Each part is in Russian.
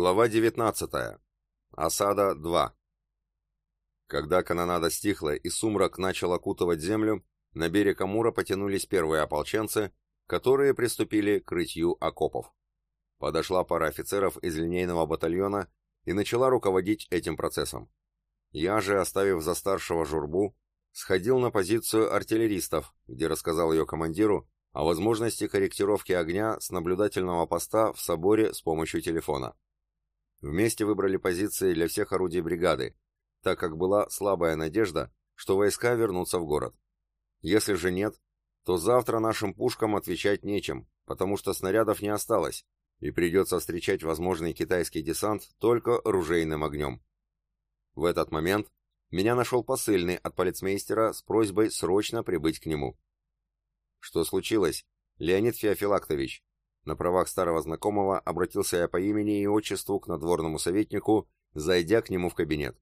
Глава 19. Осада 2. Когда канонада стихла и сумрак начал окутывать землю, на берег Амура потянулись первые ополченцы, которые приступили к рытью окопов. Подошла пара офицеров из линейного батальона и начала руководить этим процессом. Я же, оставив за старшего журбу, сходил на позицию артиллеристов, где рассказал ее командиру о возможности корректировки огня с наблюдательного поста в соборе с помощью телефона. Вместе выбрали позиции для всех орудий бригады, так как была слабая надежда, что войска вернутся в город. Если же нет, то завтра нашим пушкам отвечать нечем, потому что снарядов не осталось, и придется встречать возможный китайский десант только ружейным огнем. В этот момент меня нашел посыльный от полицмейстера с просьбой срочно прибыть к нему. «Что случилось, Леонид Феофилактович?» На правах старого знакомого обратился я по имени и отчеству к надворному советнику, зайдя к нему в кабинет.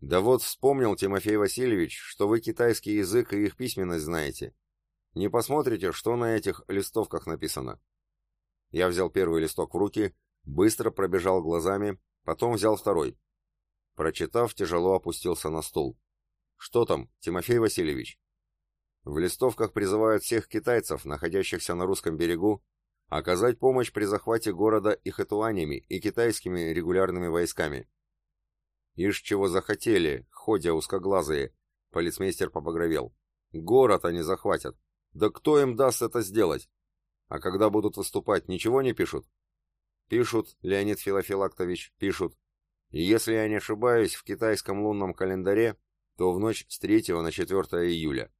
«Да вот вспомнил, Тимофей Васильевич, что вы китайский язык и их письменность знаете. Не посмотрите, что на этих листовках написано?» Я взял первый листок в руки, быстро пробежал глазами, потом взял второй. Прочитав, тяжело опустился на стул. «Что там, Тимофей Васильевич?» В листовках призывают всех китайцев, находящихся на русском берегу, оказать помощь при захвате города и хэтуанями и китайскими регулярными войсками. Ишь чего захотели, ходя узкоглазые, полицмейстер побагровел. Город они захватят. Да кто им даст это сделать? А когда будут выступать, ничего не пишут? Пишут, Леонид Филофилактович, пишут. И если я не ошибаюсь, в китайском лунном календаре, то в ночь с 3 на 4 июля.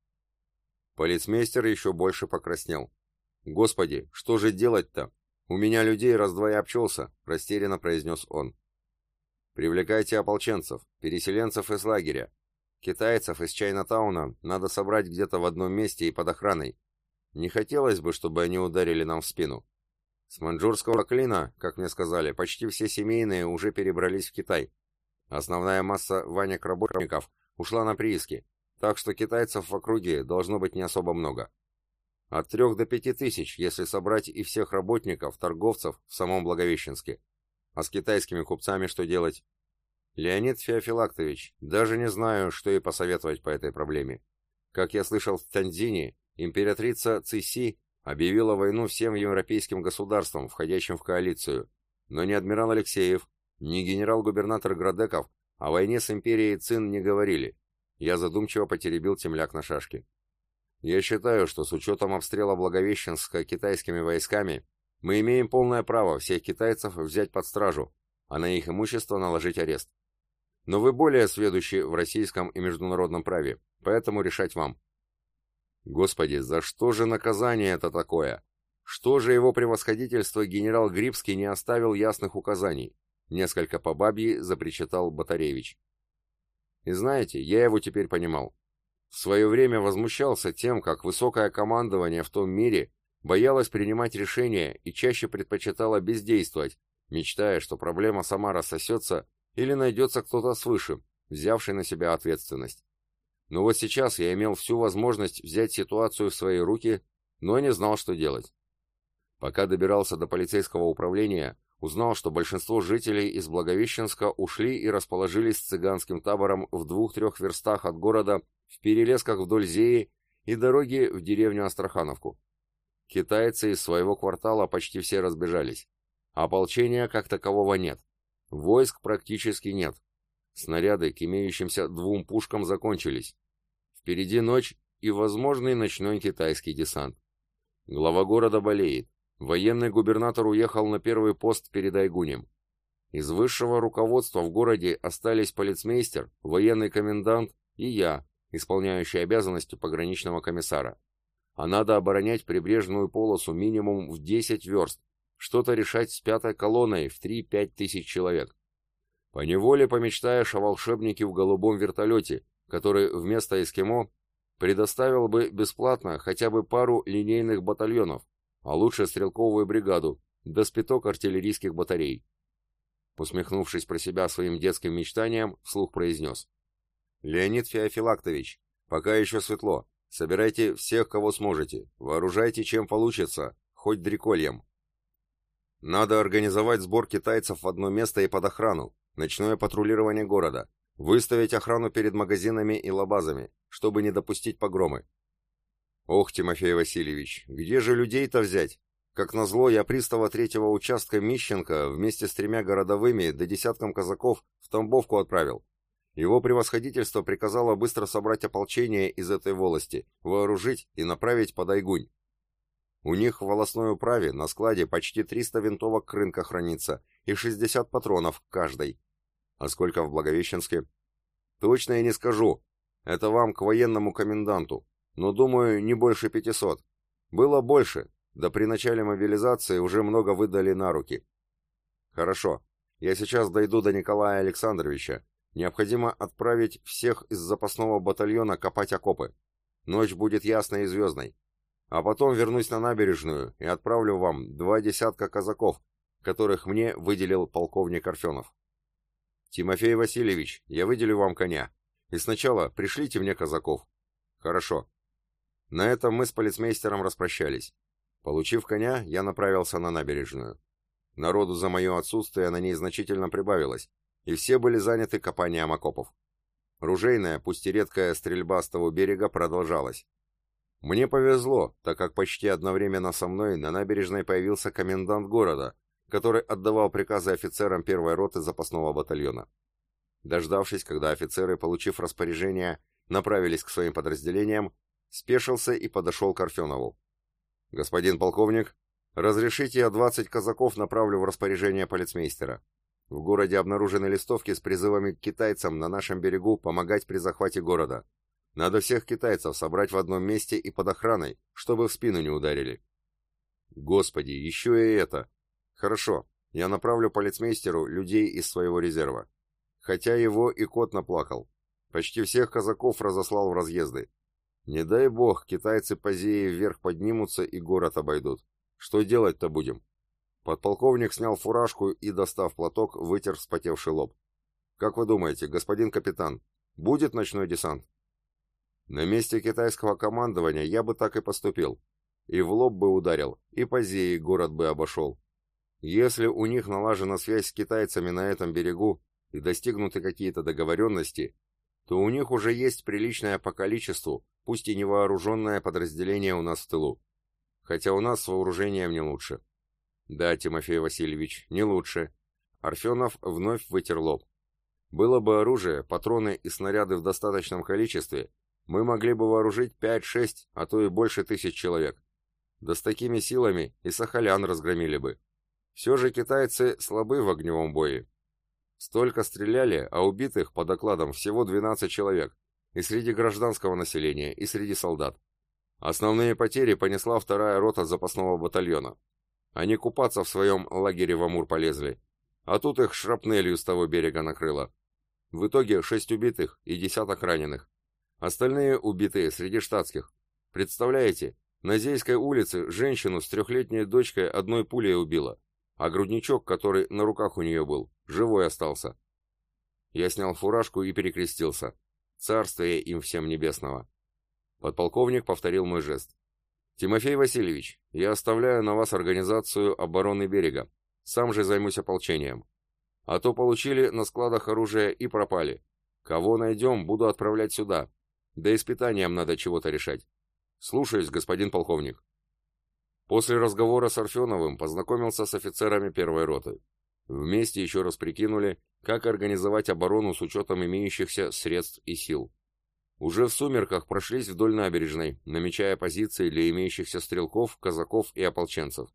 Полицмейстер еще больше покраснел. «Господи, что же делать-то? У меня людей раз-два и обчелся», — растерянно произнес он. «Привлекайте ополченцев, переселенцев из лагеря. Китайцев из Чайнатауна надо собрать где-то в одном месте и под охраной. Не хотелось бы, чтобы они ударили нам в спину. С маньчжурского клина, как мне сказали, почти все семейные уже перебрались в Китай. Основная масса ванек-работников ушла на прииски, так что китайцев в округе должно быть не особо много. От трех до пяти тысяч, если собрать и всех работников, торговцев в самом Благовещенске. А с китайскими купцами что делать? Леонид Феофилактович, даже не знаю, что и посоветовать по этой проблеме. Как я слышал в Тяньцзине, императрица Циси объявила войну всем европейским государствам, входящим в коалицию. Но ни адмирал Алексеев, ни генерал-губернатор Градеков о войне с империей Цин не говорили. Я задумчиво потеребил темляк на шашке. Я считаю, что с учетом обстрела Благовещенска китайскими войсками, мы имеем полное право всех китайцев взять под стражу, а на их имущество наложить арест. Но вы более сведущи в российском и международном праве, поэтому решать вам. Господи, за что же наказание это такое? Что же его превосходительство генерал Грибский не оставил ясных указаний? Несколько по бабьи запричитал Батаревич. И знаете, я его теперь понимал. В свое время возмущался тем, как высокое командование в том мире боялось принимать решения и чаще предпочитало бездействовать, мечтая, что проблема сама рассосется или найдется кто-то свыше, взявший на себя ответственность. Но вот сейчас я имел всю возможность взять ситуацию в свои руки, но не знал, что делать. Пока добирался до полицейского управления, узнал, что большинство жителей из Благовещенска ушли и расположились с цыганским табором в двух-трех верстах от города в перелесках вдоль Зеи и дороги в деревню Астрахановку. Китайцы из своего квартала почти все разбежались. Ополчения как такового нет. Войск практически нет. Снаряды к имеющимся двум пушкам закончились. Впереди ночь и возможный ночной китайский десант. Глава города болеет. Военный губернатор уехал на первый пост перед Айгунем. Из высшего руководства в городе остались полицмейстер, военный комендант и я, исполняющий обязанности пограничного комиссара. А надо оборонять прибрежную полосу минимум в 10 верст, что-то решать с пятой колонной в 3-5 тысяч человек. Поневоле помечтаешь о волшебнике в голубом вертолете, который вместо эскимо предоставил бы бесплатно хотя бы пару линейных батальонов, а лучше стрелковую бригаду, да спиток артиллерийских батарей. Усмехнувшись про себя своим детским мечтанием, вслух произнес. «Леонид Феофилактович, пока еще светло. Собирайте всех, кого сможете. Вооружайте, чем получится, хоть дрекольем». Надо организовать сбор китайцев в одно место и под охрану, ночное патрулирование города, выставить охрану перед магазинами и лабазами, чтобы не допустить погромы. Ох, Тимофей Васильевич, где же людей-то взять? Как назло, я пристава третьего участка Мищенко вместе с тремя городовыми до десятком казаков в Тамбовку отправил. Его превосходительство приказало быстро собрать ополчение из этой волости, вооружить и направить под Айгунь. У них в волосной управе на складе почти 300 винтовок к рынка хранится и 60 патронов к каждой. А сколько в Благовещенске? Точно я не скажу. Это вам к военному коменданту. Но, думаю, не больше 500. Было больше, да при начале мобилизации уже много выдали на руки. Хорошо. Я сейчас дойду до Николая Александровича. Необходимо отправить всех из запасного батальона копать окопы. Ночь будет ясной и звездной. А потом вернусь на набережную и отправлю вам два десятка казаков, которых мне выделил полковник Арфенов. Тимофей Васильевич, я выделю вам коня. И сначала пришлите мне казаков. Хорошо. На этом мы с полицмейстером распрощались. Получив коня, я направился на набережную. Народу за мое отсутствие на ней значительно прибавилось, и все были заняты копанием окопов. Ружейная, пусть и редкая стрельба с того берега продолжалась. Мне повезло, так как почти одновременно со мной на набережной появился комендант города, который отдавал приказы офицерам первой роты запасного батальона. Дождавшись, когда офицеры, получив распоряжение, направились к своим подразделениям, спешился и подошел к Арфенову. «Господин полковник, разрешите я 20 казаков направлю в распоряжение полицмейстера. В городе обнаружены листовки с призывами к китайцам на нашем берегу помогать при захвате города. Надо всех китайцев собрать в одном месте и под охраной, чтобы в спину не ударили. Господи, еще и это. Хорошо, я направлю полицмейстеру людей из своего резерва. Хотя его и кот наплакал. Почти всех казаков разослал в разъезды. Не дай бог, китайцы по Зее вверх поднимутся и город обойдут. Что делать-то будем? Подполковник снял фуражку и, достав платок, вытер вспотевший лоб. Как вы думаете, господин капитан, будет ночной десант? На месте китайского командования я бы так и поступил. И в лоб бы ударил, и по Зее город бы обошел. Если у них налажена связь с китайцами на этом берегу и достигнуты какие-то договоренности, то у них уже есть приличное по количеству, пусть и невооруженное подразделение у нас в тылу. Хотя у нас с вооружением не лучше. Да, Тимофей Васильевич, не лучше. Арфенов вновь вытер лоб. Было бы оружие, патроны и снаряды в достаточном количестве, мы могли бы вооружить 5-6, а то и больше тысяч человек. Да с такими силами и Сахалян разгромили бы. Все же китайцы слабы в огневом бое. Столько стреляли, а убитых, по докладам, всего 12 человек. И среди гражданского населения, и среди солдат. Основные потери понесла вторая рота запасного батальона. Они купаться в своем лагере в Амур полезли. А тут их шрапнелью с того берега накрыло. В итоге шесть убитых и десяток раненых. Остальные убитые среди штатских. Представляете, на Зейской улице женщину с трехлетней дочкой одной пулей убила, а грудничок, который на руках у нее был, живой остался. Я снял фуражку и перекрестился. Царствие им всем небесного. Подполковник повторил мой жест. «Тимофей Васильевич, я оставляю на вас организацию обороны берега. Сам же займусь ополчением. А то получили на складах оружие и пропали. Кого найдем, буду отправлять сюда, да и с питанием надо чего-то решать. Слушаюсь, господин полковник. После разговора с Арфеновым познакомился с офицерами первой роты. Вместе еще раз прикинули, как организовать оборону с учетом имеющихся средств и сил. Уже в сумерках прошлись вдоль набережной, намечая позиции для имеющихся стрелков, казаков и ополченцев.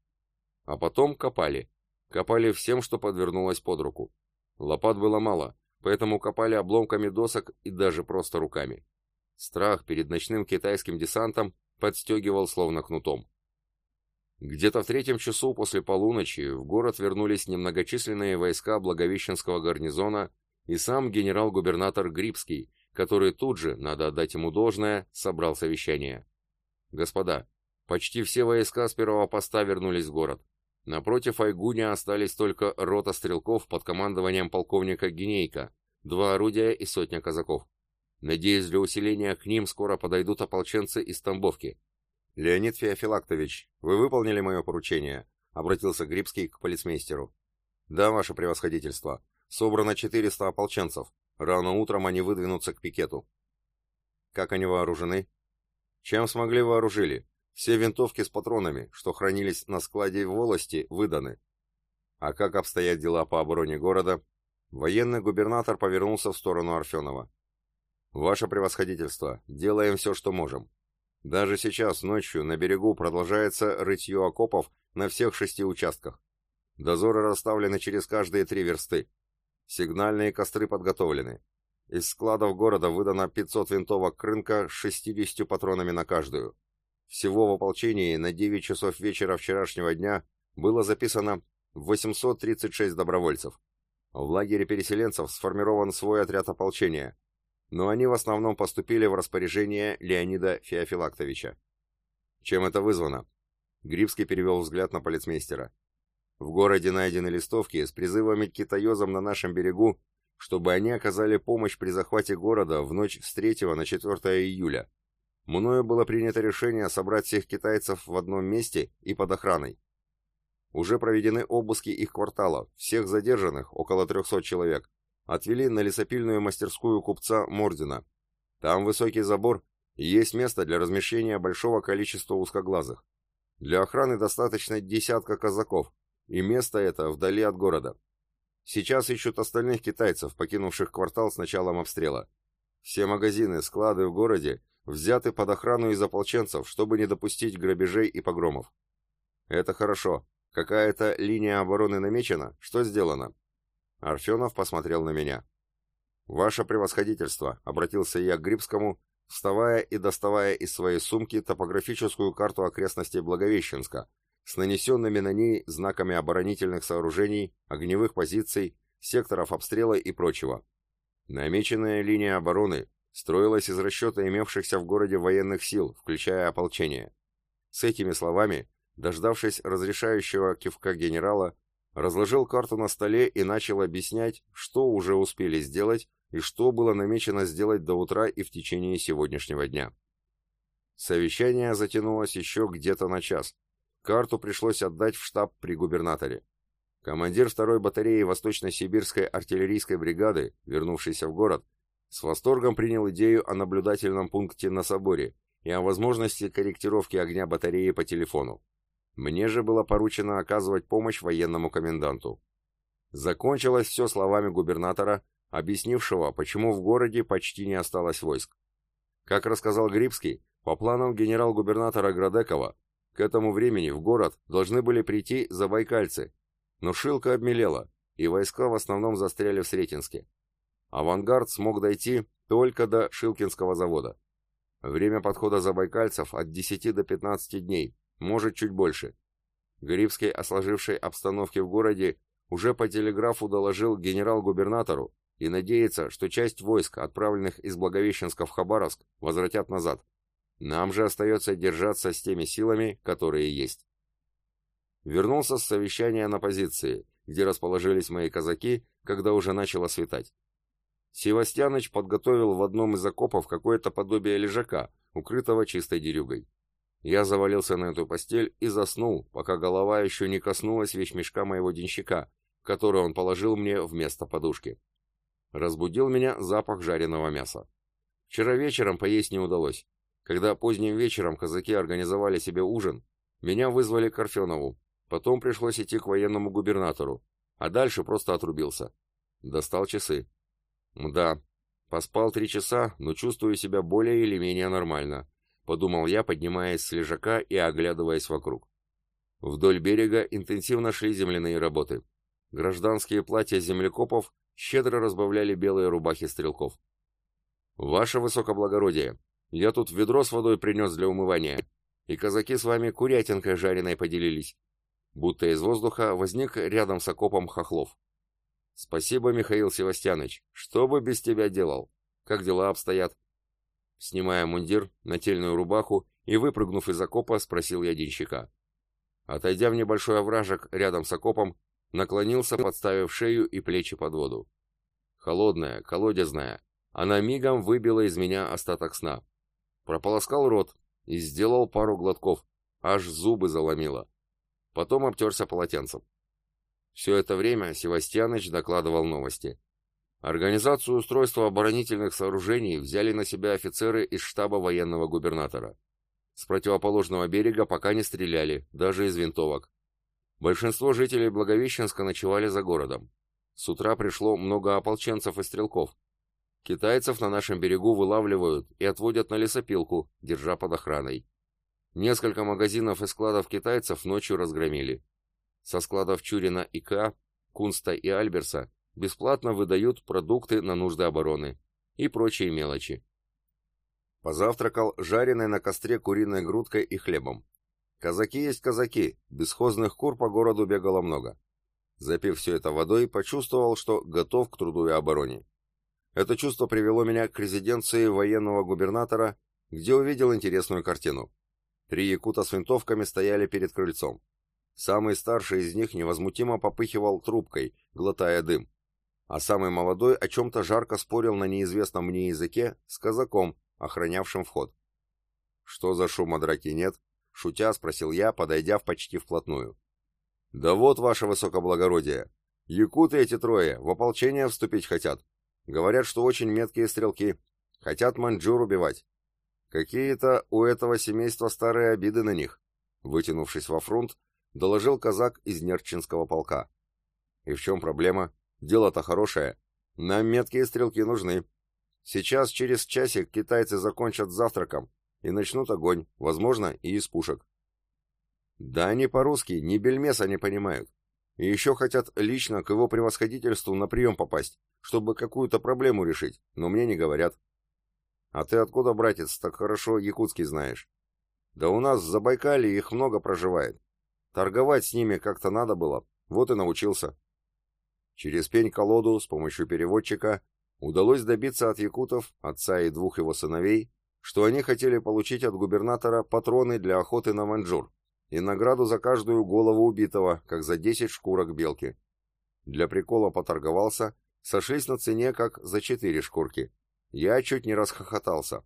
А потом копали. Копали всем, что подвернулось под руку. Лопат было мало, поэтому копали обломками досок и даже просто руками. Страх перед ночным китайским десантом подстегивал словно кнутом. Где-то в третьем часу после полуночи в город вернулись немногочисленные войска Благовещенского гарнизона и сам генерал-губернатор Грибский, который тут же, надо отдать ему должное, собрал совещание. Господа, почти все войска с первого поста вернулись в город. Напротив Айгуня остались только рота стрелков под командованием полковника Генейка, два орудия и сотня казаков. Надеюсь, для усиления к ним скоро подойдут ополченцы из Тамбовки. Леонид Феофилактович, вы выполнили мое поручение. обратился Грибский к полицмейстеру. Да, ваше превосходительство. Собрано 400 ополченцев. Рано утром они выдвинутся к пикету. Как они вооружены? Чем смогли вооружили? Все винтовки с патронами, что хранились на складе в волости, выданы. А как обстоят дела по обороне города? Военный губернатор повернулся в сторону Арфенова. «Ваше превосходительство, делаем все, что можем. Даже сейчас, ночью, на берегу продолжается рытье окопов на всех шести участках. Дозоры расставлены через каждые три версты. Сигнальные костры подготовлены. Из складов города выдано 500 винтовок крынка с 60 патронами на каждую. Всего в ополчении на 9 часов вечера вчерашнего дня было записано 836 добровольцев. В лагере переселенцев сформирован свой отряд ополчения, но они в основном поступили в распоряжение Леонида Феофилактовича. Чем это вызвано? Грибский перевел взгляд на полицмейстера. В городе найдены листовки с призывами к китаёзам на нашем берегу, чтобы они оказали помощь при захвате города в ночь с 3 на 4 июля. Мною было принято решение собрать всех китайцев в одном месте и под охраной. Уже проведены обыски их квартала, всех задержанных, около 300 человек, отвели на лесопильную мастерскую купца Мордина. Там высокий забор и есть место для размещения большого количества узкоглазых. Для охраны достаточно десятка казаков, и место это вдали от города. Сейчас ищут остальных китайцев, покинувших квартал с началом обстрела. Все магазины, склады в городе взяты под охрану из ополченцев, чтобы не допустить грабежей и погромов. Это хорошо. Какая-то линия обороны намечена? Что сделано? Арфенов посмотрел на меня. «Ваше превосходительство», — обратился я к Грибскому, вставая и доставая из своей сумки топографическую карту окрестностей Благовещенска с нанесенными на ней знаками оборонительных сооружений, огневых позиций, секторов обстрела и прочего. Намеченная линия обороны строилась из расчета имевшихся в городе военных сил, включая ополчение. С этими словами Дождавшись разрешающего кивка генерала, разложил карту на столе и начал объяснять, что уже успели сделать и что было намечено сделать до утра и в течение сегодняшнего дня. Совещание затянулось еще где-то на час. Карту пришлось отдать в штаб при губернаторе. Командир второй батареи Восточно-Сибирской артиллерийской бригады, вернувшийся в город, с восторгом принял идею о наблюдательном пункте на соборе и о возможности корректировки огня батареи по телефону. Мне же было поручено оказывать помощь военному коменданту. Закончилось все словами губернатора, объяснившего, почему в городе почти не осталось войск. Как рассказал Грибский, по планам генерал-губернатора Градекова, к этому времени в город должны были прийти забайкальцы, но Шилка обмелела, и войска в основном застряли в Сретенске. Авангард смог дойти только до Шилкинского завода. Время подхода забайкальцев от 10 до 15 дней, может, чуть больше. Грибский о сложившей обстановке в городе уже по телеграфу доложил генерал-губернатору и надеется, что часть войск, отправленных из Благовещенска в Хабаровск, возвратят назад. Нам же остается держаться с теми силами, которые есть. Вернулся с совещания на позиции, где расположились мои казаки, когда уже начало светать. Севастьяныч подготовил в одном из окопов какое-то подобие лежака, укрытого чистой дерюгой. Я завалился на эту постель и заснул, пока голова еще не коснулась вещмешка моего денщика, который он положил мне вместо подушки. Разбудил меня запах жареного мяса. Вчера вечером поесть не удалось. Когда поздним вечером казаки организовали себе ужин, меня вызвали к Арфенову, потом пришлось идти к военному губернатору, а дальше просто отрубился. Достал часы. Да, поспал три часа, но чувствую себя более или менее нормально. — подумал я, поднимаясь с лежака и оглядываясь вокруг. Вдоль берега интенсивно шли земляные работы. Гражданские платья землекопов щедро разбавляли белые рубахи стрелков. «Ваше высокоблагородие, я тут ведро с водой принес для умывания, и казаки с вами курятинкой жареной поделились». Будто из воздуха возник рядом с окопом Хохлов. «Спасибо, Михаил Севастьяныч. Что бы без тебя делал? Как дела обстоят?» Снимая мундир, нательную рубаху и выпрыгнув из окопа, спросил я денщика. Отойдя в небольшой овражек рядом с окопом, наклонился, подставив шею и плечи под воду. Холодная, колодезная, она мигом выбила из меня остаток сна. Прополоскал рот и сделал пару глотков, аж зубы заломило. потом обтерся полотенцем. Все это время Севастьяныч докладывал новости. Организацию устройства оборонительных сооружений взяли на себя офицеры из штаба военного губернатора. С противоположного берега пока не стреляли, даже из винтовок. Большинство жителей Благовещенска ночевали за городом. С утра пришло много ополченцев и стрелков. Китайцев на нашем берегу вылавливают и отводят на лесопилку, держа под охраной. Несколько магазинов и складов китайцев ночью разгромили. Со складов Чурина и К, Кунста и Альберса бесплатно выдают продукты на нужды обороны и прочие мелочи. Позавтракал жареной на костре куриной грудкой и хлебом. Казаки есть казаки, бесхозных кур по городу бегало много. Запив все это водой, почувствовал, что готов к труду и обороне. Это чувство привело меня к резиденции военного губернатора, где увидел интересную картину. Три якута с винтовками стояли перед крыльцом. Самый старший из них невозмутимо попыхивал трубкой, глотая дым. А самый молодой о чем-то жарко спорил на неизвестном мне языке с казаком, охранявшим вход. «Что за шума драки нет?» — шутя спросил я, подойдя в почти вплотную. «Да вот, ваше высокоблагородие, якуты эти трое в ополчение вступить хотят. Говорят, что очень меткие стрелки. Хотят маньчжур убивать. Какие-то у этого семейства старые обиды на них». Вытянувшись во фронт, доложил казак из Нерчинского полка. «И в чем проблема? Дело-то хорошее. Нам меткие стрелки нужны. Сейчас через часик китайцы закончат завтраком и начнут огонь, возможно, и из пушек. Да они по-русски ни бельмеса не понимают. И еще хотят лично к его превосходительству на прием попасть, чтобы какую-то проблему решить, но мне не говорят. А ты откуда, братец, так хорошо якутский знаешь? Да у нас в Забайкалье их много проживает. Торговать с ними как-то надо было, вот и научился. Через пень-колоду с помощью переводчика Удалось добиться от якутов, отца и двух его сыновей, что они хотели получить от губернатора патроны для охоты на маньчжур и награду за каждую голову убитого, как за 10 шкурок белки. Для прикола поторговался, сошлись на цене, как за 4 шкурки. Я чуть не расхохотался.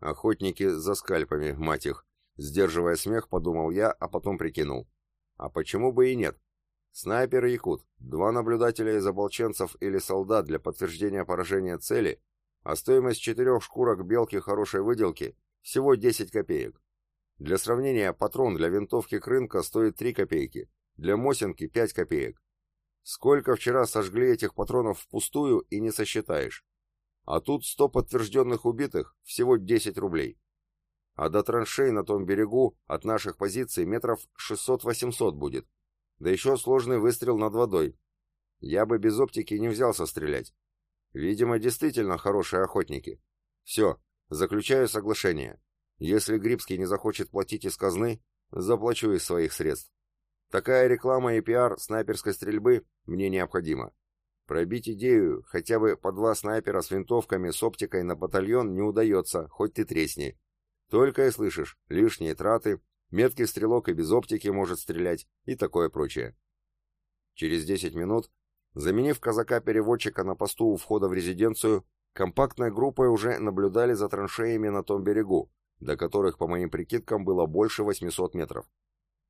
Охотники за скальпами, мать их. Сдерживая смех, подумал я, а потом прикинул. А почему бы и нет? Снайпер и якут, два наблюдателя из ополченцев или солдат для подтверждения поражения цели, а стоимость четырех шкурок белки хорошей выделки всего 10 копеек. Для сравнения, патрон для винтовки к рынка стоит 3 копейки, для Мосинки 5 копеек. Сколько вчера сожгли этих патронов впустую и не сосчитаешь. А тут 100 подтвержденных убитых, всего 10 рублей. А до траншей на том берегу от наших позиций метров 600-800 будет. Да еще сложный выстрел над водой. Я бы без оптики не взялся стрелять. Видимо, действительно хорошие охотники. Все, заключаю соглашение. Если Грибский не захочет платить из казны, заплачу из своих средств. Такая реклама и пиар снайперской стрельбы мне необходима. Пробить идею хотя бы по два снайпера с винтовками с оптикой на батальон не удается, хоть ты тресни. Только и слышишь лишние траты, Меткий стрелок и без оптики может стрелять и такое прочее. Через 10 минут, заменив казака-переводчика на посту у входа в резиденцию, компактной группой уже наблюдали за траншеями на том берегу, до которых, по моим прикидкам, было больше 800 метров.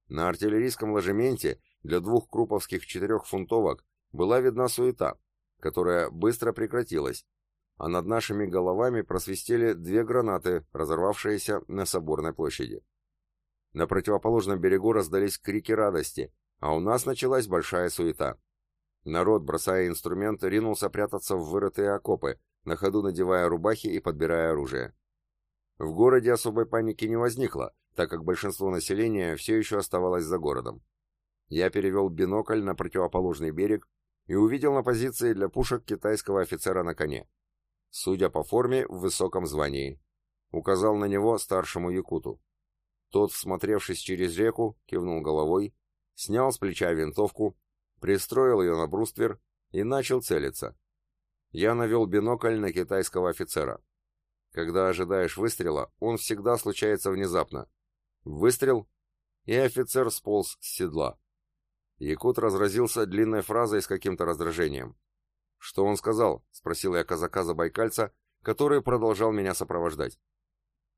На артиллерийском ложементе для двух круповских четырехфунтовок была видна суета, которая быстро прекратилась, а над нашими головами просвистели две гранаты, разорвавшиеся на Соборной площади. На противоположном берегу раздались крики радости, а у нас началась большая суета. Народ, бросая инструменты, ринулся прятаться в вырытые окопы, на ходу надевая рубахи и подбирая оружие. В городе особой паники не возникло, так как большинство населения все еще оставалось за городом. Я перевел бинокль на противоположный берег и увидел на позиции для пушек китайского офицера на коне. Судя по форме, в высоком звании. Указал на него старшему якуту. Тот, всмотревшись через реку, кивнул головой, снял с плеча винтовку, пристроил ее на бруствер и начал целиться. Я навел бинокль на китайского офицера. Когда ожидаешь выстрела, он всегда случается внезапно. Выстрел, и офицер сполз с седла. Якут разразился длинной фразой с каким-то раздражением. «Что он сказал?» — спросил я казака-забайкальца, который продолжал меня сопровождать.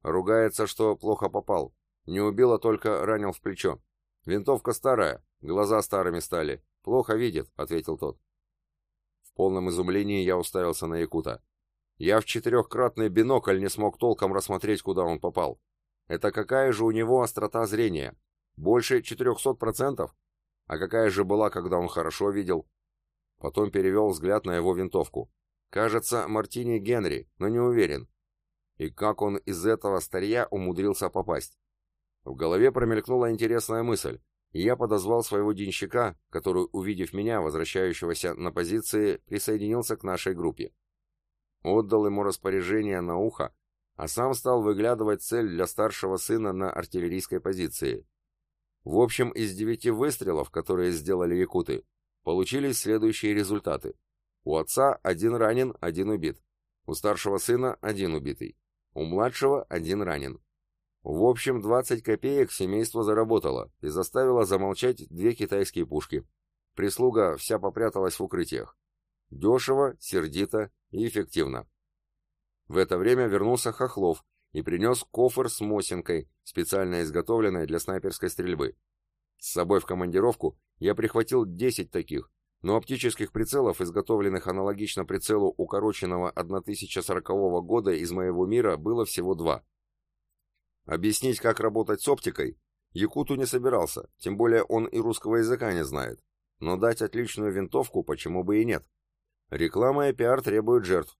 Ругается, что плохо попал, не убил, а только ранил в плечо. Винтовка старая, глаза старыми стали. Плохо видит, ответил тот. В полном изумлении я уставился на Якута. Я в четырехкратный бинокль не смог толком рассмотреть, куда он попал. Это какая же у него острота зрения? Больше 400%? А какая же была, когда он хорошо видел? Потом перевел взгляд на его винтовку. Кажется, Мартини Генри, но не уверен. И как он из этого старья умудрился попасть? В голове промелькнула интересная мысль, и я подозвал своего денщика, который, увидев меня, возвращающегося на позиции, присоединился к нашей группе. Отдал ему распоряжение на ухо, а сам стал выглядывать цель для старшего сына на артиллерийской позиции. В общем, из девяти выстрелов, которые сделали якуты, получились следующие результаты. У отца один ранен, один убит. У старшего сына один убитый. У младшего один ранен. В общем, 20 копеек семейство заработало и заставило замолчать две китайские пушки. Прислуга вся попряталась в укрытиях. Дешево, сердито и эффективно. В это время вернулся Хохлов и принес кофр с мосинкой, специально изготовленной для снайперской стрельбы. С собой в командировку я прихватил 10 таких, но оптических прицелов, изготовленных аналогично прицелу укороченного 1040 года из моего мира, было всего два. Объяснить, как работать с оптикой, Якуту не собирался, тем более он и русского языка не знает. Но дать отличную винтовку почему бы и нет. Реклама и пиар требуют жертв.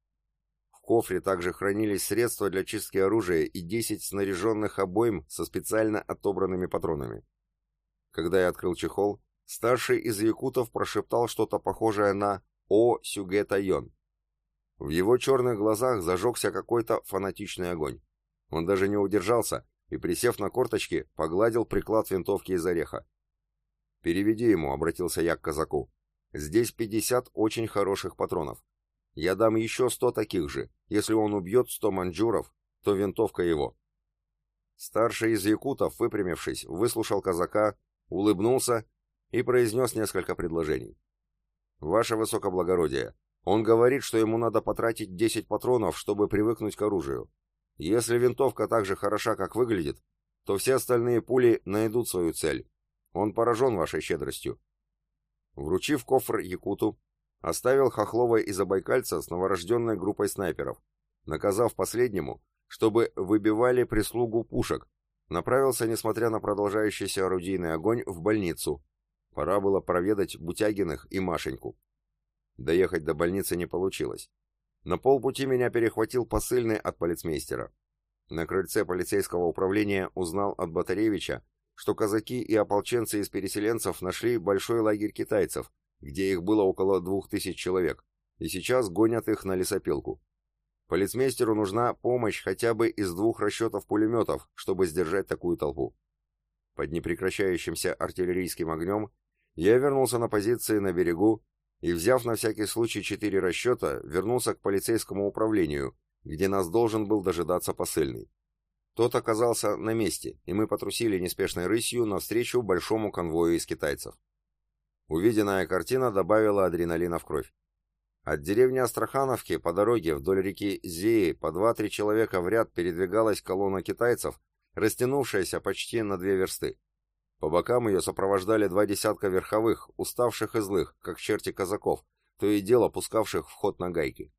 В кофре также хранились средства для чистки оружия и 10 снаряженных обоим со специально отобранными патронами. Когда я открыл чехол, старший из якутов прошептал что-то похожее на «О Сюгетайон». В его черных глазах зажегся какой-то фанатичный огонь. Он даже не удержался и, присев на корточки, погладил приклад винтовки из ореха. «Переведи ему», — обратился я к казаку. «Здесь пятьдесят очень хороших патронов. Я дам еще сто таких же. Если он убьет сто манджуров, то винтовка его». Старший из якутов, выпрямившись, выслушал казака, улыбнулся и произнес несколько предложений. «Ваше высокоблагородие, он говорит, что ему надо потратить десять патронов, чтобы привыкнуть к оружию. Если винтовка так же хороша, как выглядит, то все остальные пули найдут свою цель. Он поражен вашей щедростью. Вручив кофр Якуту, оставил Хохлова и Забайкальца с новорожденной группой снайперов, наказав последнему, чтобы выбивали прислугу пушек, направился, несмотря на продолжающийся орудийный огонь, в больницу. Пора было проведать Бутягиных и Машеньку. Доехать до больницы не получилось. На полпути меня перехватил посыльный от полицмейстера. На крыльце полицейского управления узнал от Батаревича, что казаки и ополченцы из переселенцев нашли большой лагерь китайцев, где их было около двух тысяч человек, и сейчас гонят их на лесопилку. Полицмейстеру нужна помощь хотя бы из двух расчетов пулеметов, чтобы сдержать такую толпу. Под непрекращающимся артиллерийским огнем я вернулся на позиции на берегу и, взяв на всякий случай четыре расчета, вернулся к полицейскому управлению, где нас должен был дожидаться посыльный. Тот оказался на месте, и мы потрусили неспешной рысью навстречу большому конвою из китайцев. Увиденная картина добавила адреналина в кровь. От деревни Астрахановки по дороге вдоль реки Зеи по два-три человека в ряд передвигалась колонна китайцев, растянувшаяся почти на две версты. По бокам ее сопровождали два десятка верховых, уставших и злых, как черти казаков, то и дело пускавших в ход на гайки.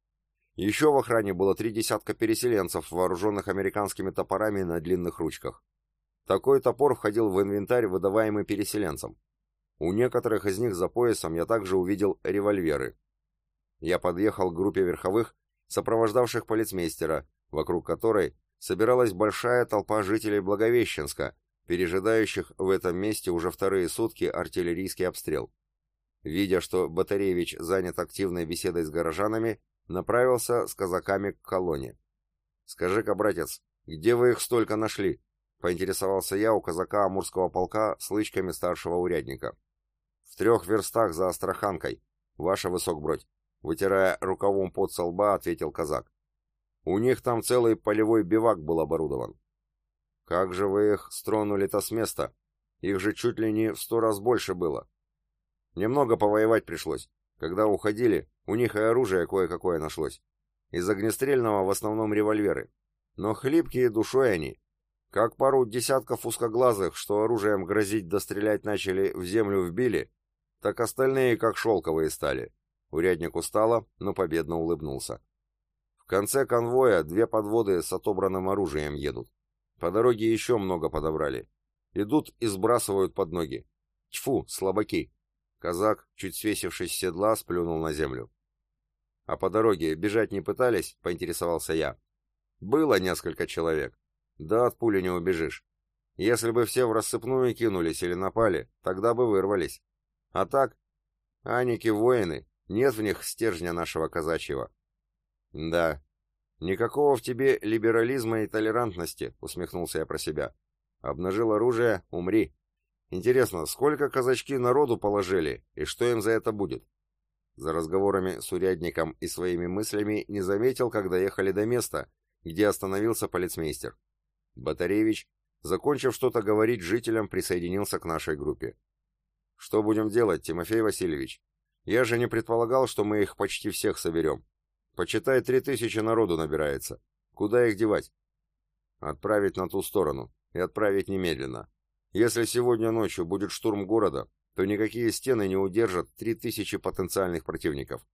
Еще в охране было три десятка переселенцев, вооруженных американскими топорами на длинных ручках. Такой топор входил в инвентарь, выдаваемый переселенцам. У некоторых из них за поясом я также увидел револьверы. Я подъехал к группе верховых, сопровождавших полицмейстера, вокруг которой собиралась большая толпа жителей Благовещенска, пережидающих в этом месте уже вторые сутки артиллерийский обстрел. Видя, что Батаревич занят активной беседой с горожанами, направился с казаками к колонне. «Скажи-ка, братец, где вы их столько нашли?» — поинтересовался я у казака Амурского полка с лычками старшего урядника. «В трех верстах за Астраханкой, ваша высокбродь», — вытирая рукавом под со лба, ответил казак. «У них там целый полевой бивак был оборудован. Как же вы их стронули-то с места? Их же чуть ли не в сто раз больше было. Немного повоевать пришлось. Когда уходили, у них и оружие кое-какое нашлось. Из огнестрельного в основном револьверы. Но хлипкие душой они. Как пару десятков узкоглазых, что оружием грозить да стрелять начали, в землю вбили, так остальные как шелковые стали. Урядник устало, но победно улыбнулся. В конце конвоя две подводы с отобранным оружием едут. По дороге еще много подобрали. Идут и сбрасывают под ноги. Тьфу, слабаки. Казак, чуть свесившись с седла, сплюнул на землю. А по дороге бежать не пытались, поинтересовался я. Было несколько человек. Да от пули не убежишь. Если бы все в рассыпную кинулись или напали, тогда бы вырвались. А так, аники воины, нет в них стержня нашего казачьего. Да, никакого в тебе либерализма и толерантности, усмехнулся я про себя. Обнажил оружие, умри. Интересно, сколько казачки народу положили, и что им за это будет? За разговорами с урядником и своими мыслями не заметил, когда ехали до места, где остановился полицмейстер. Батаревич, закончив что-то говорить жителям, присоединился к нашей группе. «Что будем делать, Тимофей Васильевич? Я же не предполагал, что мы их почти всех соберем. Почитай, три тысячи народу набирается. Куда их девать? Отправить на ту сторону. И отправить немедленно. Если сегодня ночью будет штурм города, то никакие стены не удержат три тысячи потенциальных противников.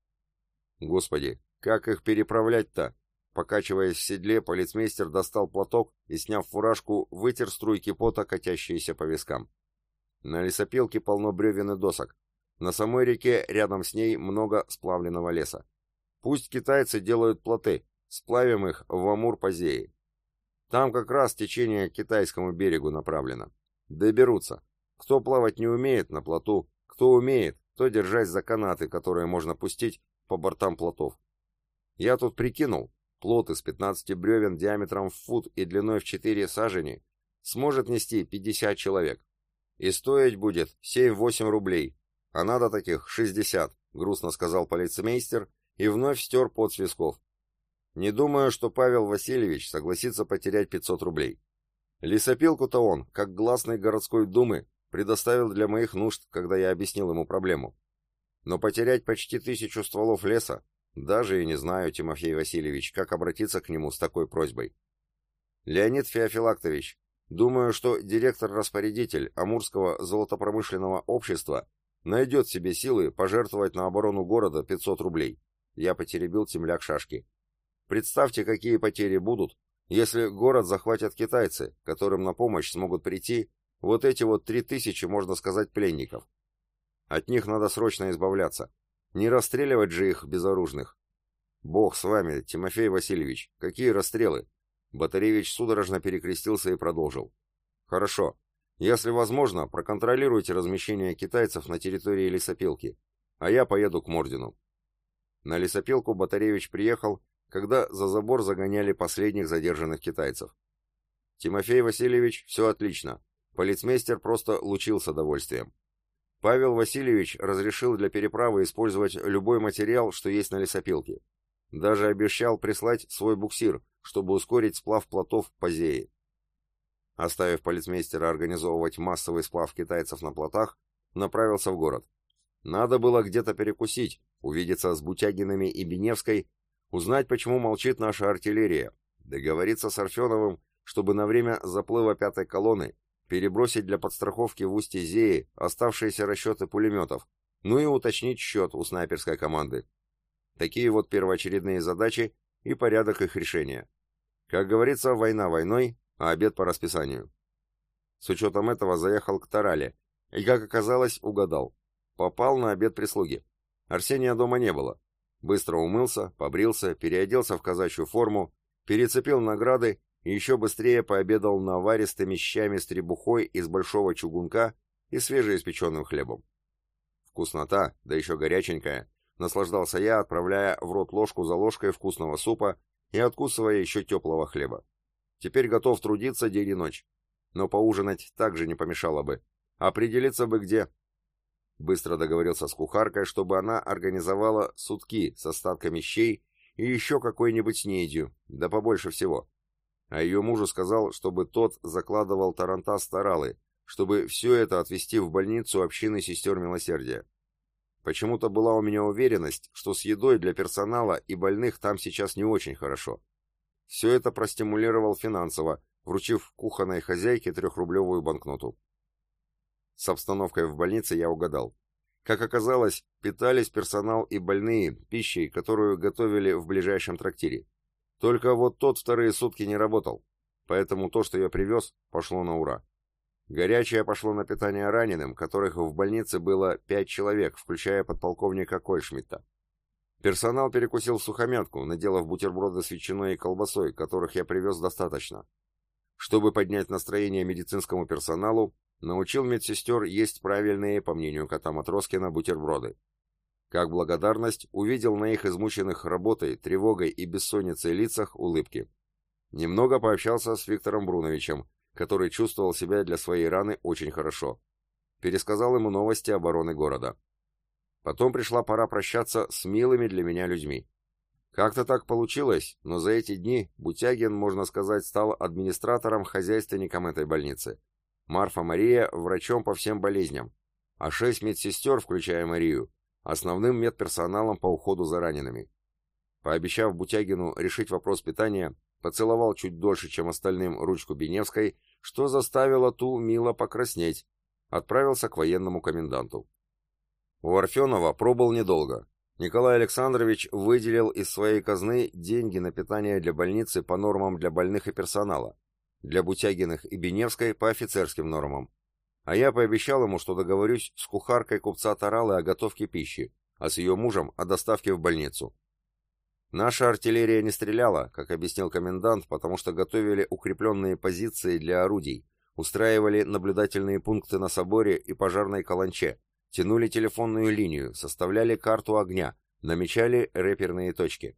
Господи, как их переправлять-то? Покачиваясь в седле, полицмейстер достал платок и, сняв фуражку, вытер струйки пота, катящиеся по вискам. На лесопилке полно бревен и досок. На самой реке рядом с ней много сплавленного леса. Пусть китайцы делают плоты, сплавим их в Амур-Позеи. Там как раз течение к китайскому берегу направлено. Доберутся. Кто плавать не умеет на плоту, кто умеет, то держась за канаты, которые можно пустить по бортам плотов. Я тут прикинул, плот из 15 бревен диаметром в фут и длиной в 4 сажени сможет нести 50 человек. И стоить будет 7-8 рублей, «А надо таких шестьдесят», — грустно сказал полицмейстер и вновь стер под свисков. «Не думаю, что Павел Васильевич согласится потерять пятьсот рублей. Лесопилку-то он, как гласный городской думы, предоставил для моих нужд, когда я объяснил ему проблему. Но потерять почти тысячу стволов леса, даже и не знаю, Тимофей Васильевич, как обратиться к нему с такой просьбой. Леонид Феофилактович, думаю, что директор-распорядитель Амурского золотопромышленного общества Найдет себе силы пожертвовать на оборону города 500 рублей. Я потеребил темляк шашки. Представьте, какие потери будут, если город захватят китайцы, которым на помощь смогут прийти вот эти вот три тысячи, можно сказать, пленников. От них надо срочно избавляться. Не расстреливать же их безоружных. Бог с вами, Тимофей Васильевич, какие расстрелы? Батаревич судорожно перекрестился и продолжил. Хорошо, если возможно, проконтролируйте размещение китайцев на территории лесопилки, а я поеду к Мордину. На лесопилку Батаревич приехал, когда за забор загоняли последних задержанных китайцев. Тимофей Васильевич, все отлично. Полицмейстер просто лучился довольствием. Павел Васильевич разрешил для переправы использовать любой материал, что есть на лесопилке. Даже обещал прислать свой буксир, чтобы ускорить сплав плотов по Зее. Оставив полицмейстера организовывать массовый сплав китайцев на плотах, направился в город. Надо было где-то перекусить, увидеться с Бутягинами и Беневской, узнать, почему молчит наша артиллерия, договориться с Арфеновым, чтобы на время заплыва пятой колонны перебросить для подстраховки в устье Зеи оставшиеся расчеты пулеметов, ну и уточнить счет у снайперской команды. Такие вот первоочередные задачи и порядок их решения. Как говорится, война войной, а обед по расписанию. С учетом этого заехал к Тарале, и, как оказалось, угадал. Попал на обед прислуги. Арсения дома не было. Быстро умылся, побрился, переоделся в казачью форму, перецепил награды и еще быстрее пообедал наваристыми щами с требухой из большого чугунка и свежеиспеченным хлебом. Вкуснота, да еще горяченькая, наслаждался я, отправляя в рот ложку за ложкой вкусного супа и откусывая еще теплого хлеба. Теперь готов трудиться день и ночь. Но поужинать также не помешало бы. Определиться бы где. Быстро договорился с кухаркой, чтобы она организовала сутки с остатками щей и еще какой-нибудь снедью, да побольше всего. А ее мужу сказал, чтобы тот закладывал тарантас таралы, чтобы все это отвезти в больницу общины сестер милосердия. Почему-то была у меня уверенность, что с едой для персонала и больных там сейчас не очень хорошо. Все это простимулировал финансово, вручив кухонной хозяйке трехрублевую банкноту. С обстановкой в больнице я угадал. Как оказалось, питались персонал и больные пищей, которую готовили в ближайшем трактире. Только вот тот вторые сутки не работал, поэтому то, что я привез, пошло на ура. Горячее пошло на питание раненым, которых в больнице было пять человек, включая подполковника Кольшмидта. Персонал перекусил сухомятку, наделав бутерброды с ветчиной и колбасой, которых я привез достаточно. Чтобы поднять настроение медицинскому персоналу, научил медсестер есть правильные, по мнению кота Матроскина, бутерброды. Как благодарность, увидел на их измученных работой, тревогой и бессонницей лицах улыбки. Немного пообщался с Виктором Бруновичем, который чувствовал себя для своей раны очень хорошо. Пересказал ему новости обороны города. Потом пришла пора прощаться с милыми для меня людьми. Как-то так получилось, но за эти дни Бутягин, можно сказать, стал администратором-хозяйственником этой больницы. Марфа Мария – врачом по всем болезням, а шесть медсестер, включая Марию, основным медперсоналом по уходу за ранеными. Пообещав Бутягину решить вопрос питания, поцеловал чуть дольше, чем остальным, ручку Беневской, что заставило ту мило покраснеть, отправился к военному коменданту. У Арфенова пробыл недолго. Николай Александрович выделил из своей казны деньги на питание для больницы по нормам для больных и персонала, для Бутягиных и Беневской по офицерским нормам. А я пообещал ему, что договорюсь с кухаркой купца Таралы о готовке пищи, а с ее мужем о доставке в больницу. Наша артиллерия не стреляла, как объяснил комендант, потому что готовили укрепленные позиции для орудий, устраивали наблюдательные пункты на соборе и пожарной каланче, тянули телефонную линию, составляли карту огня, намечали реперные точки.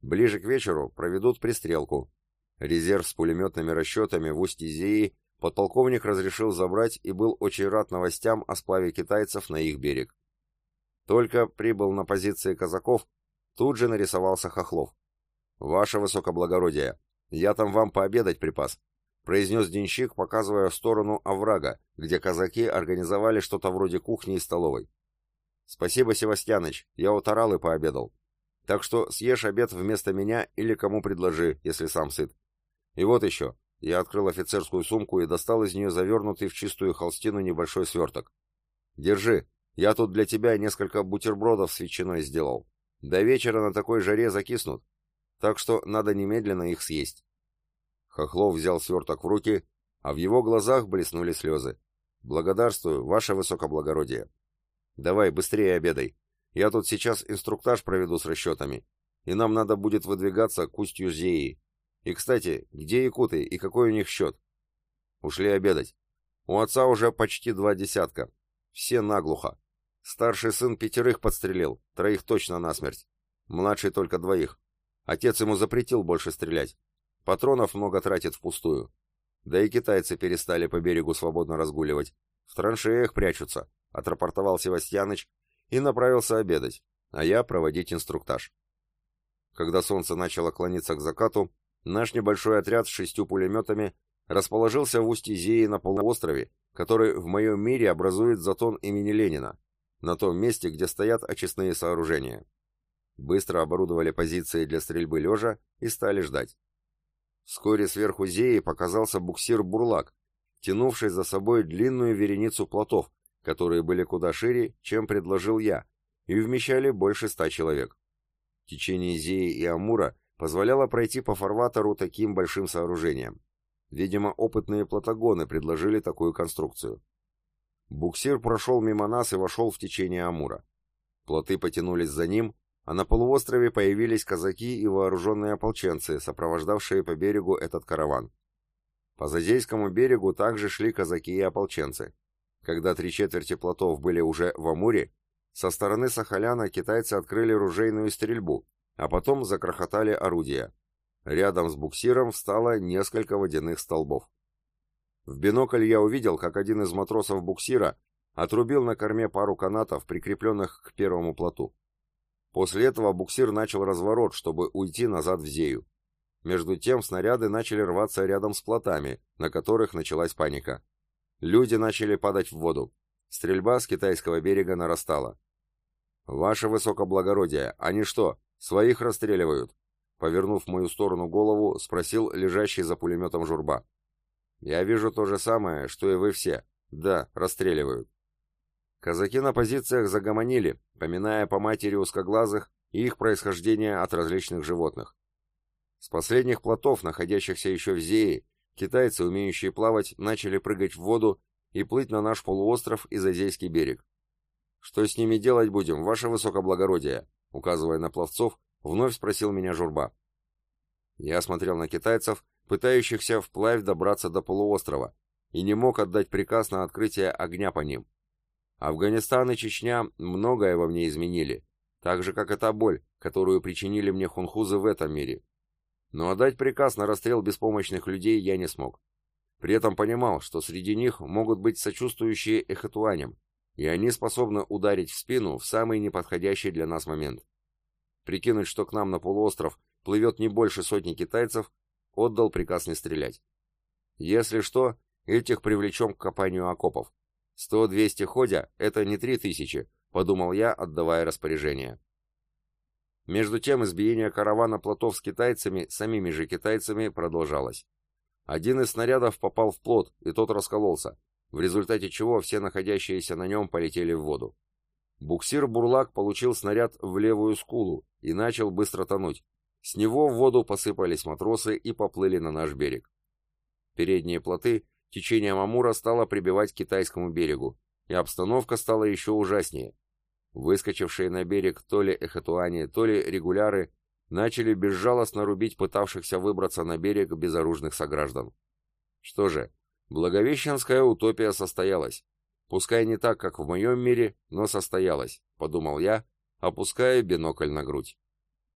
Ближе к вечеру проведут пристрелку. Резерв с пулеметными расчетами в устье Зеи подполковник разрешил забрать и был очень рад новостям о сплаве китайцев на их берег. Только прибыл на позиции казаков, Тут же нарисовался Хохлов. «Ваше высокоблагородие, я там вам пообедать припас», — произнес денщик, показывая в сторону оврага, где казаки организовали что-то вроде кухни и столовой. «Спасибо, Севастьяныч, я у Таралы пообедал. Так что съешь обед вместо меня или кому предложи, если сам сыт. И вот еще». Я открыл офицерскую сумку и достал из нее завернутый в чистую холстину небольшой сверток. «Держи, я тут для тебя несколько бутербродов с ветчиной сделал. До вечера на такой жаре закиснут, так что надо немедленно их съесть. Хохлов взял сверток в руки, а в его глазах блеснули слезы. «Благодарствую, ваше высокоблагородие. Давай, быстрее обедай. Я тут сейчас инструктаж проведу с расчетами, и нам надо будет выдвигаться к устью Зеи. И, кстати, где якуты и какой у них счет?» Ушли обедать. У отца уже почти два десятка. Все наглухо. Старший сын пятерых подстрелил, троих точно насмерть. Младший только двоих. Отец ему запретил больше стрелять. Патронов много тратит впустую. Да и китайцы перестали по берегу свободно разгуливать. В траншеях прячутся, отрапортовал Севастьяныч и направился обедать, а я проводить инструктаж. Когда солнце начало клониться к закату, наш небольшой отряд с шестью пулеметами расположился в устье Зеи на полуострове, который в моем мире образует затон имени Ленина, на том месте, где стоят очистные сооружения. Быстро оборудовали позиции для стрельбы лежа и стали ждать. Вскоре сверху Зеи показался буксир «Бурлак», тянувший за собой длинную вереницу плотов, которые были куда шире, чем предложил я, и вмещали больше ста человек. Течение Зеи и Амура позволяло пройти по фарватеру таким большим сооружением. Видимо, опытные плотогоны предложили такую конструкцию. Буксир прошел мимо нас и вошел в течение Амура. Плоты потянулись за ним, а на полуострове появились казаки и вооруженные ополченцы, сопровождавшие по берегу этот караван. По Зазейскому берегу также шли казаки и ополченцы. Когда три четверти плотов были уже в Амуре, со стороны Сахаляна китайцы открыли ружейную стрельбу, а потом закрохотали орудия. Рядом с буксиром встало несколько водяных столбов. В бинокль я увидел, как один из матросов буксира отрубил на корме пару канатов, прикрепленных к первому плоту. После этого буксир начал разворот, чтобы уйти назад в Зею. Между тем снаряды начали рваться рядом с плотами, на которых началась паника. Люди начали падать в воду. Стрельба с китайского берега нарастала. «Ваше высокоблагородие, они что, своих расстреливают?» Повернув в мою сторону голову, спросил лежащий за пулеметом журба. «Я вижу то же самое, что и вы все. Да, расстреливают». Казаки на позициях загомонили, поминая по матери узкоглазых и их происхождение от различных животных. С последних плотов, находящихся еще в Зее, китайцы, умеющие плавать, начали прыгать в воду и плыть на наш полуостров и Зазейский берег. «Что с ними делать будем, ваше высокоблагородие?» Указывая на пловцов, вновь спросил меня Журба. Я смотрел на китайцев, пытающихся вплавь добраться до полуострова, и не мог отдать приказ на открытие огня по ним. Афганистан и Чечня многое во мне изменили, так же, как и та боль, которую причинили мне хунхузы в этом мире. Но отдать приказ на расстрел беспомощных людей я не смог. При этом понимал, что среди них могут быть сочувствующие эхатуаням, и они способны ударить в спину в самый неподходящий для нас момент. Прикинуть, что к нам на полуостров плывет не больше сотни китайцев, отдал приказ не стрелять. Если что, этих привлечем к копанию окопов. Сто-двести ходя — это не три тысячи, подумал я, отдавая распоряжение. Между тем избиение каравана плотов с китайцами, самими же китайцами, продолжалось. Один из снарядов попал в плот, и тот раскололся, в результате чего все находящиеся на нем полетели в воду. Буксир-бурлак получил снаряд в левую скулу и начал быстро тонуть. С него в воду посыпались матросы и поплыли на наш берег. Передние плоты течением Амура стало прибивать к китайскому берегу, и обстановка стала еще ужаснее. Выскочившие на берег то ли эхатуане, то ли регуляры начали безжалостно рубить пытавшихся выбраться на берег безоружных сограждан. Что же, Благовещенская утопия состоялась. Пускай не так, как в моем мире, но состоялась, подумал я, опуская бинокль на грудь.